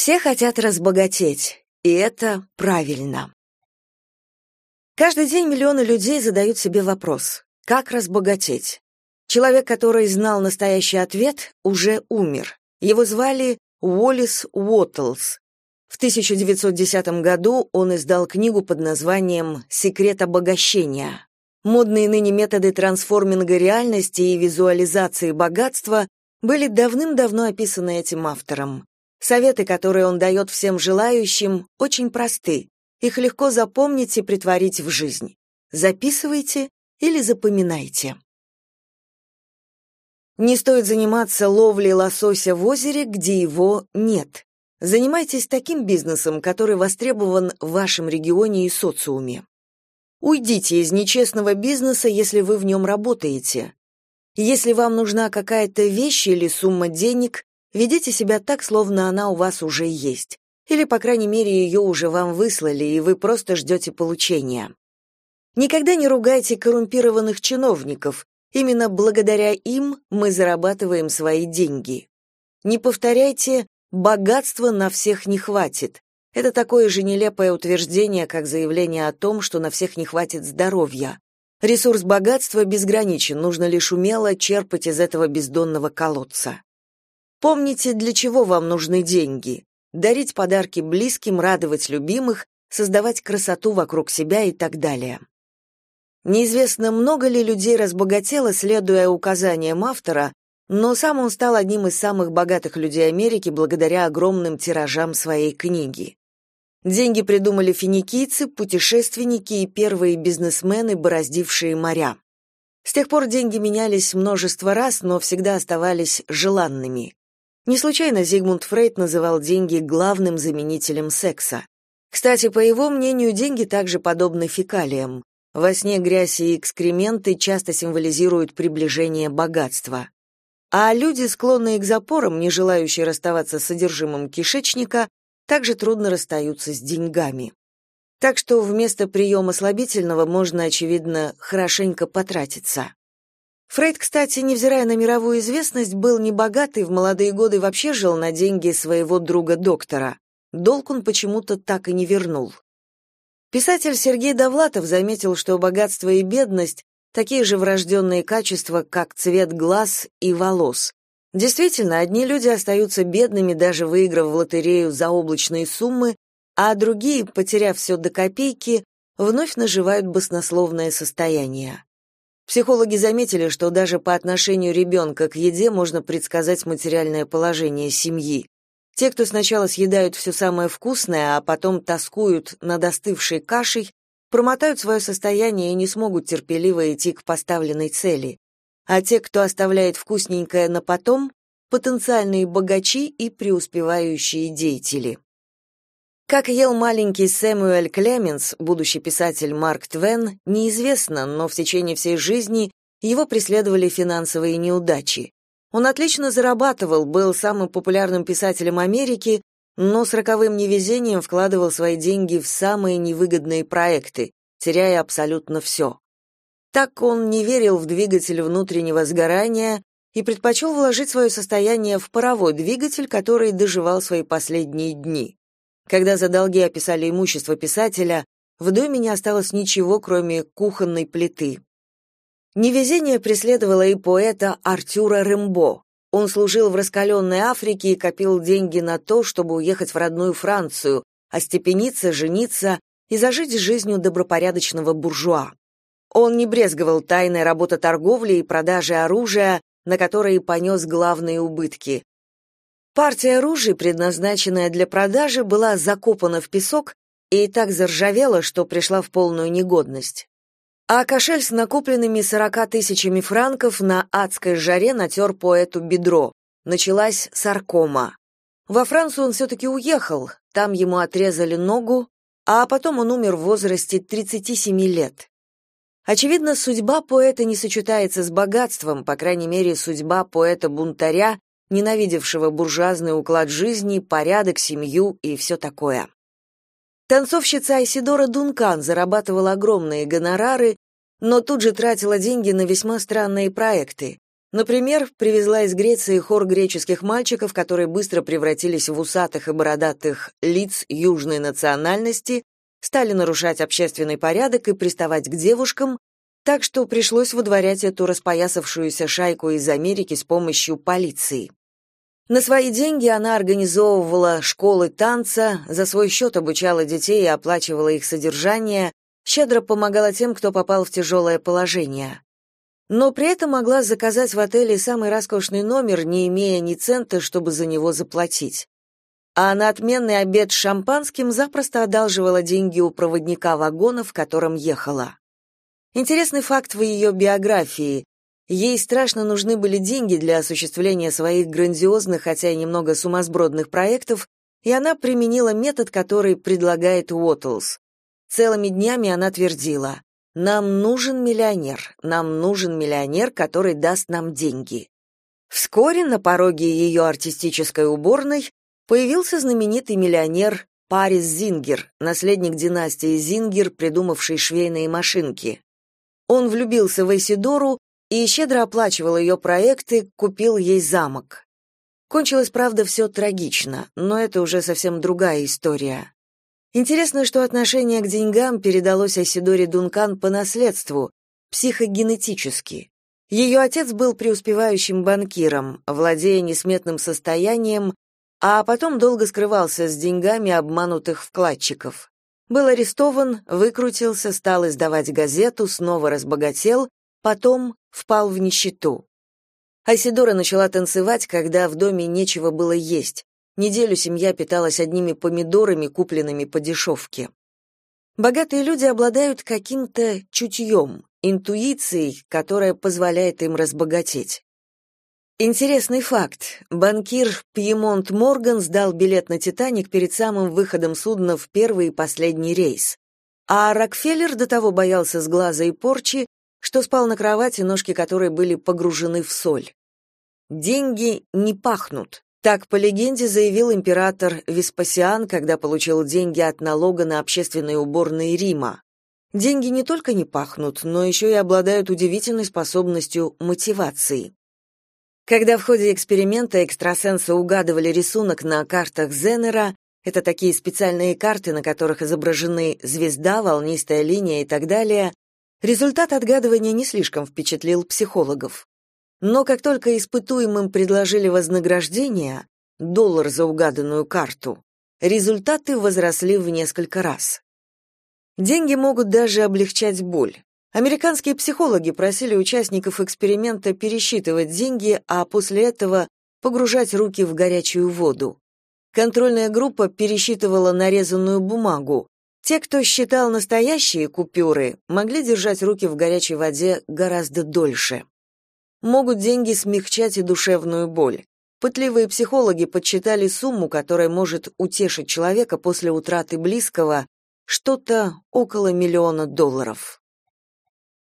Все хотят разбогатеть, и это правильно. Каждый день миллионы людей задают себе вопрос: как разбогатеть? Человек, который знал настоящий ответ, уже умер. Его звали Уоллес Уоттлс. В 1910 году он издал книгу под названием «Секрет обогащения». Модные ныне методы трансформинга реальности и визуализации богатства были давным-давно описаны этим автором. Советы, которые он дает всем желающим, очень просты. Их легко запомнить и притворить в жизнь. Записывайте или запоминайте. Не стоит заниматься ловлей лосося в озере, где его нет. Занимайтесь таким бизнесом, который востребован в вашем регионе и социуме. Уйдите из нечестного бизнеса, если вы в нем работаете. Если вам нужна какая-то вещь или сумма денег, ведите себя так, словно она у вас уже есть. Или, по крайней мере, ее уже вам выслали, и вы просто ждете получения. Никогда не ругайте коррумпированных чиновников. Именно благодаря им мы зарабатываем свои деньги. Не повторяйте «богатства на всех не хватит». Это такое же нелепое утверждение, как заявление о том, что на всех не хватит здоровья. Ресурс богатства безграничен, нужно лишь умело черпать из этого бездонного колодца. Помните, для чего вам нужны деньги. Дарить подарки близким, радовать любимых, создавать красоту вокруг себя и так далее. Неизвестно, много ли людей разбогатело, следуя указаниям автора, но сам он стал одним из самых богатых людей Америки благодаря огромным тиражам своей книги. Деньги придумали финикийцы, путешественники и первые бизнесмены, бороздившие моря. С тех пор деньги менялись множество раз, но всегда оставались желанными. Не случайно Зигмунд Фрейд называл деньги главным заменителем секса. Кстати, по его мнению, деньги также подобны фекалиям. Во сне грязь и экскременты часто символизируют приближение богатства. А люди, склонные к запорам, не желающие расставаться с содержимым кишечника, также трудно расстаются с деньгами. Так что вместо приема слабительного можно, очевидно, хорошенько потратиться. Фрейд, кстати, невзирая на мировую известность, был небогатый, в молодые годы вообще жил на деньги своего друга-доктора. Долг он почему-то так и не вернул. Писатель Сергей Довлатов заметил, что богатство и бедность — такие же врожденные качества, как цвет глаз и волос. Действительно, одни люди остаются бедными, даже выиграв в лотерею заоблачные суммы, а другие, потеряв все до копейки, вновь наживают баснословное состояние. Психологи заметили, что даже по отношению ребенка к еде можно предсказать материальное положение семьи. Те, кто сначала съедают все самое вкусное, а потом тоскуют над остывшей кашей, промотают свое состояние и не смогут терпеливо идти к поставленной цели а те, кто оставляет вкусненькое на потом, потенциальные богачи и преуспевающие деятели. Как ел маленький Сэмюэль Клеменс, будущий писатель Марк Твен, неизвестно, но в течение всей жизни его преследовали финансовые неудачи. Он отлично зарабатывал, был самым популярным писателем Америки, но с роковым невезением вкладывал свои деньги в самые невыгодные проекты, теряя абсолютно все. Так он не верил в двигатель внутреннего сгорания и предпочел вложить свое состояние в паровой двигатель, который доживал свои последние дни. Когда за долги описали имущество писателя, в доме не осталось ничего, кроме кухонной плиты. Невезение преследовало и поэта Артюра Рембо. Он служил в раскаленной Африке и копил деньги на то, чтобы уехать в родную Францию, остепениться, жениться и зажить жизнью добропорядочного буржуа. Он не брезговал тайной работой-торговли и продажи оружия, на которой понес главные убытки. Партия оружия, предназначенная для продажи, была закопана в песок и так заржавела, что пришла в полную негодность. А кошель с накопленными сорока тысячами франков на адской жаре натер поэту бедро. Началась саркома. Во Францию он все-таки уехал, там ему отрезали ногу, а потом он умер в возрасте 37 лет. Очевидно, судьба поэта не сочетается с богатством, по крайней мере, судьба поэта-бунтаря, ненавидевшего буржуазный уклад жизни, порядок, семью и все такое. Танцовщица Айсидора Дункан зарабатывала огромные гонорары, но тут же тратила деньги на весьма странные проекты. Например, привезла из Греции хор греческих мальчиков, которые быстро превратились в усатых и бородатых лиц южной национальности, стали нарушать общественный порядок и приставать к девушкам, так что пришлось выдворять эту распоясавшуюся шайку из Америки с помощью полиции. На свои деньги она организовывала школы танца, за свой счет обучала детей и оплачивала их содержание, щедро помогала тем, кто попал в тяжелое положение. Но при этом могла заказать в отеле самый роскошный номер, не имея ни цента, чтобы за него заплатить. А на отменный обед с шампанским запросто одалживала деньги у проводника вагона, в котором ехала. Интересный факт в ее биографии. Ей страшно нужны были деньги для осуществления своих грандиозных, хотя и немного сумасбродных проектов, и она применила метод, который предлагает Уоттлс. Целыми днями она твердила «Нам нужен миллионер, нам нужен миллионер, который даст нам деньги». Вскоре на пороге ее артистической уборной появился знаменитый миллионер Парис Зингер, наследник династии Зингер, придумавший швейные машинки. Он влюбился в Эйсидору и щедро оплачивал ее проекты, купил ей замок. Кончилось, правда, все трагично, но это уже совсем другая история. Интересно, что отношение к деньгам передалось Асидоре Дункан по наследству, психогенетически. Ее отец был преуспевающим банкиром, владея несметным состоянием, а потом долго скрывался с деньгами обманутых вкладчиков. Был арестован, выкрутился, стал издавать газету, снова разбогател, потом впал в нищету. Айсидора начала танцевать, когда в доме нечего было есть. Неделю семья питалась одними помидорами, купленными по дешевке. Богатые люди обладают каким-то чутьем, интуицией, которая позволяет им разбогатеть. Интересный факт. Банкир Пьемонт Морган сдал билет на «Титаник» перед самым выходом судна в первый и последний рейс. А Рокфеллер до того боялся сглаза и порчи, что спал на кровати, ножки которой были погружены в соль. «Деньги не пахнут», так, по легенде, заявил император Веспасиан, когда получил деньги от налога на общественные уборные Рима. Деньги не только не пахнут, но еще и обладают удивительной способностью мотивации. Когда в ходе эксперимента экстрасенсы угадывали рисунок на картах Зенера, это такие специальные карты, на которых изображены звезда, волнистая линия и так далее, результат отгадывания не слишком впечатлил психологов. Но как только испытуемым предложили вознаграждение, доллар за угаданную карту, результаты возросли в несколько раз. Деньги могут даже облегчать боль. Американские психологи просили участников эксперимента пересчитывать деньги, а после этого погружать руки в горячую воду. Контрольная группа пересчитывала нарезанную бумагу. Те, кто считал настоящие купюры, могли держать руки в горячей воде гораздо дольше. Могут деньги смягчать и душевную боль. Пытливые психологи подсчитали сумму, которая может утешить человека после утраты близкого, что-то около миллиона долларов.